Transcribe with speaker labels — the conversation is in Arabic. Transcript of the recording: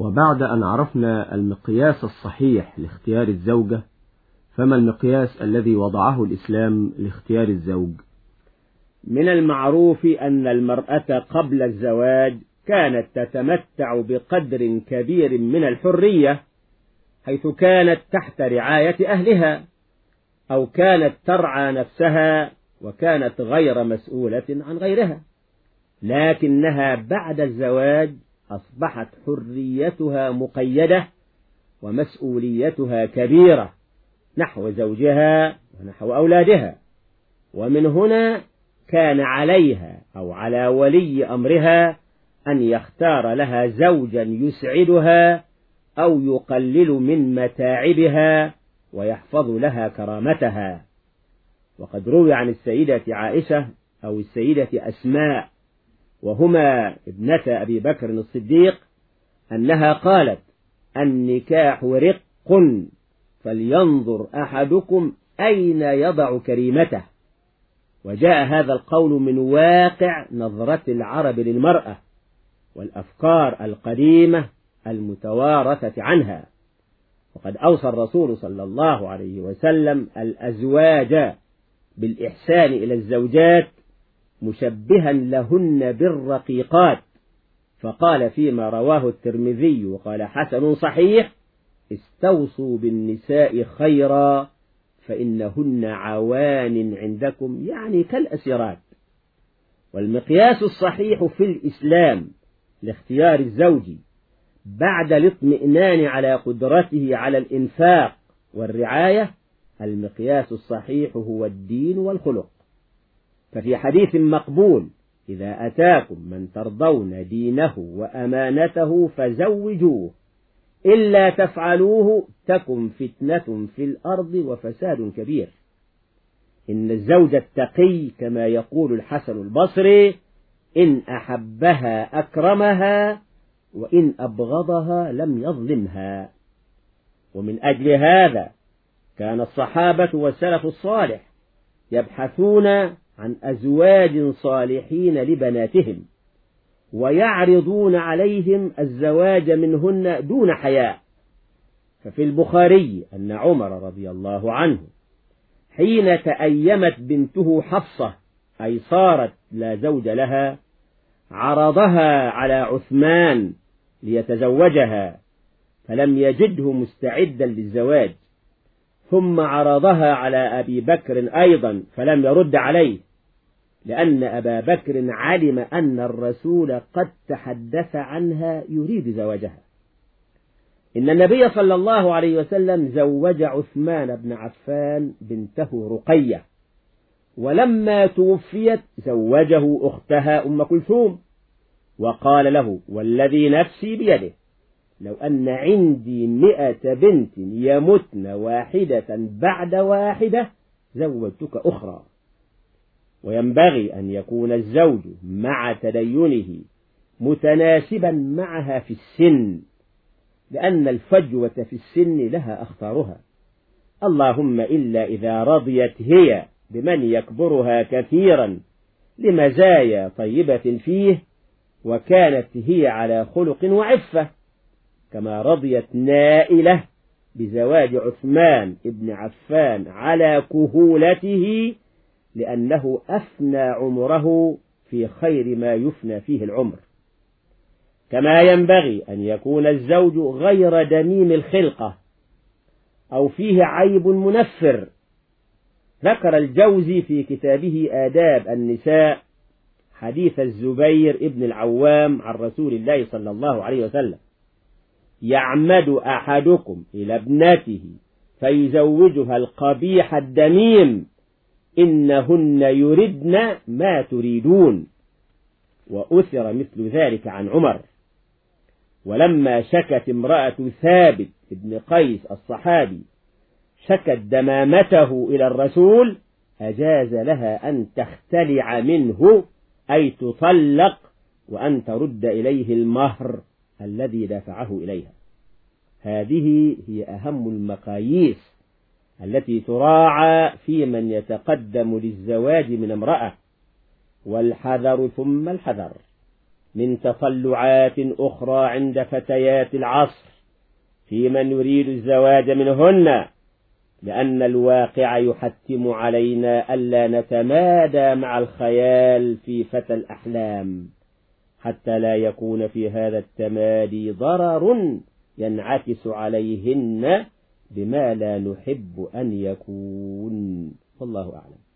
Speaker 1: وبعد أن عرفنا المقياس الصحيح لاختيار الزوجة فما المقياس الذي وضعه الإسلام لاختيار الزوج؟
Speaker 2: من المعروف أن المرأة قبل الزواج كانت تتمتع بقدر كبير من الحرية حيث كانت تحت رعاية أهلها أو كانت ترعى نفسها وكانت غير مسؤولة عن غيرها. لكنها بعد الزواج أصبحت حريتها مقيدة ومسؤوليتها كبيرة نحو زوجها ونحو أولادها. ومن هنا كان عليها أو على ولي أمرها أن يختار لها زوجا يسعدها أو يقلل من متاعبها ويحفظ لها كرامتها. وقد روي عن السيدة عائشة أو السيدة أسماء وهما ابنتا أبي بكر الصديق أنها قالت النكاح رق فلينظر أحدكم أين يضع كريمته. وجاء هذا القول من واقع نظرة العرب للمرأة والأفكار القديمة المتوارثة عنها. وقد أوصى الرسول صلى الله عليه وسلم الأزواج بالإحسان إلى الزوجات مشبها لهن بالرقيقات. فقال فيما رواه الترمذي وقال حسن صحيح استوصوا بالنساء خيرا فإنهن عوان عندكم. يعني كالأسرات والمقياس الصحيح في الإسلام لاختيار الزوج بعد الاطمئنان على قدرته على الإنفاق والرعاية المقياس الصحيح هو الدين والخلق. ففي حديث مقبول إذا أتاكم من ترضون دينه وأمانته فزوجوه إلا تفعلوه تكن فتنة في الأرض وفساد كبير. إن الزوج التقي كما يقول الحسن البصري إن أحبها أكرمها وإن أبغضها لم يظلمها. ومن أجل هذا كان الصحابة والسلف الصالح يبحثون عن أزواج صالحين لبناتهم ويعرضون عليهم الزواج منهن دون حياء. ففي البخاري أن عمر رضي الله عنه حين تأيمت بنته حفصة أي صارت لا زوج لها عرضها على عثمان ليتزوجها فلم يجده مستعدا للزواج ثم عرضها على أبي بكر أيضا فلم يرد عليه. لأن أبا بكر علم أن الرسول قد تحدث عنها يريد زواجها. إن النبي صلى الله عليه وسلم زوج عثمان بن عفان بنته رقية ولما توفيت زوجه أختها أم كلثوم وقال له والذي نفسي بيده لو أن عندي مئة بنت يمتن واحدة بعد واحدة زوجتك أخرى. وينبغي أن يكون الزوج مع تدينه متناسبا معها في السن لأن الفجوة في السن لها أخطارها. اللهم إلا إذا رضيت هي بمن يكبرها كثيرا لمزايا طيبة فيه وكانت هي على خلق وعفة كما رضيت نائلة بزواج عثمان ابن عفان على كهولته لأنه أفنى عمره في خير ما يفنى فيه العمر. كما ينبغي أن يكون الزوج غير دميم الخلقة أو فيه عيب منفر. ذكر الجوزي في كتابه آداب النساء حديث الزبير ابن العوام عن رسول الله صلى الله عليه وسلم. يعمد أحدكم إلى ابنته فيزوجها القبيح الدميم إنهن يردن ما تريدون. وأثر مثل ذلك عن عمر. ولما شكت امرأة ثابت ابن قيس الصحابي شكت دمامته إلى الرسول أجاز لها أن تختلع منه أي تطلق وأن ترد إليه المهر الذي دفعه إليها. هذه هي أهم المقاييس التي تراعى في من يتقدم للزواج من امرأة والحذر ثم الحذر. من تطلعات أخرى عند فتيات العصر في من يريد الزواج منهن لأن الواقع يحتم علينا ألا نتمادى مع الخيال في فتى الأحلام حتى لا يكون في هذا التمادي ضرر ينعكس عليهن بما لا نحب أن يكون. والله أعلم.